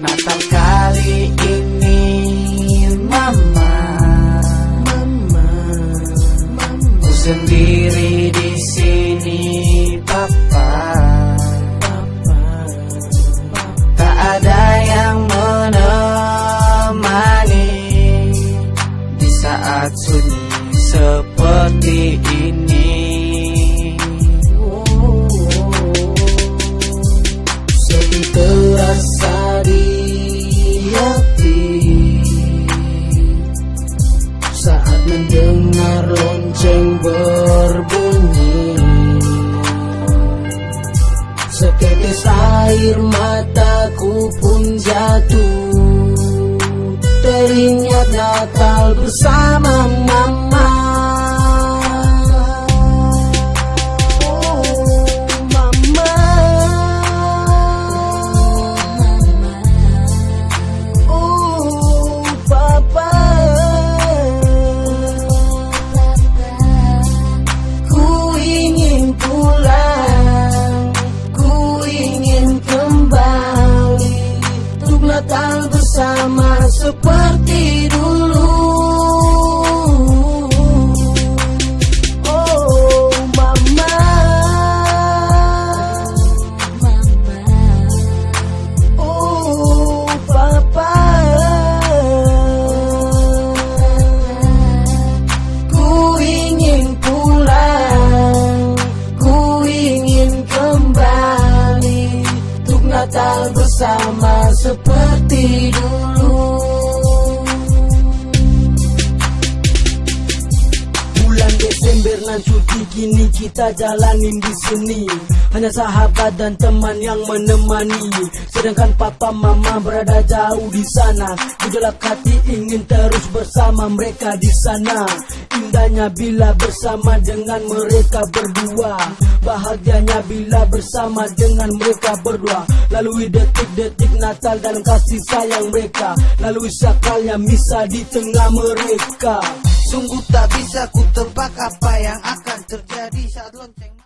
Natal kali ini Mama. Mama. Ku sendiri di sini Papa. Papa Tak ada yang menemani Di saat sunyi seperti ini. Jatuh. Teringat Natal bersama Natal bersama seperti dulu Nan cuti kini kita jalanin di sini. Hanya sahabat dan teman yang menemani. Sedangkan papa mama berada jauh di sana. Gejolak hati ingin terus bersama mereka di sana. Indahnya bila bersama dengan mereka berdua. Bahagianya bila bersama dengan mereka berdua. Lalui detik-detik Natal dan kasih sayang mereka. Lalui sakalnya misa di tengah mereka Sungguh tak bisa ku tebak apa yang akan terjadi saat lonceng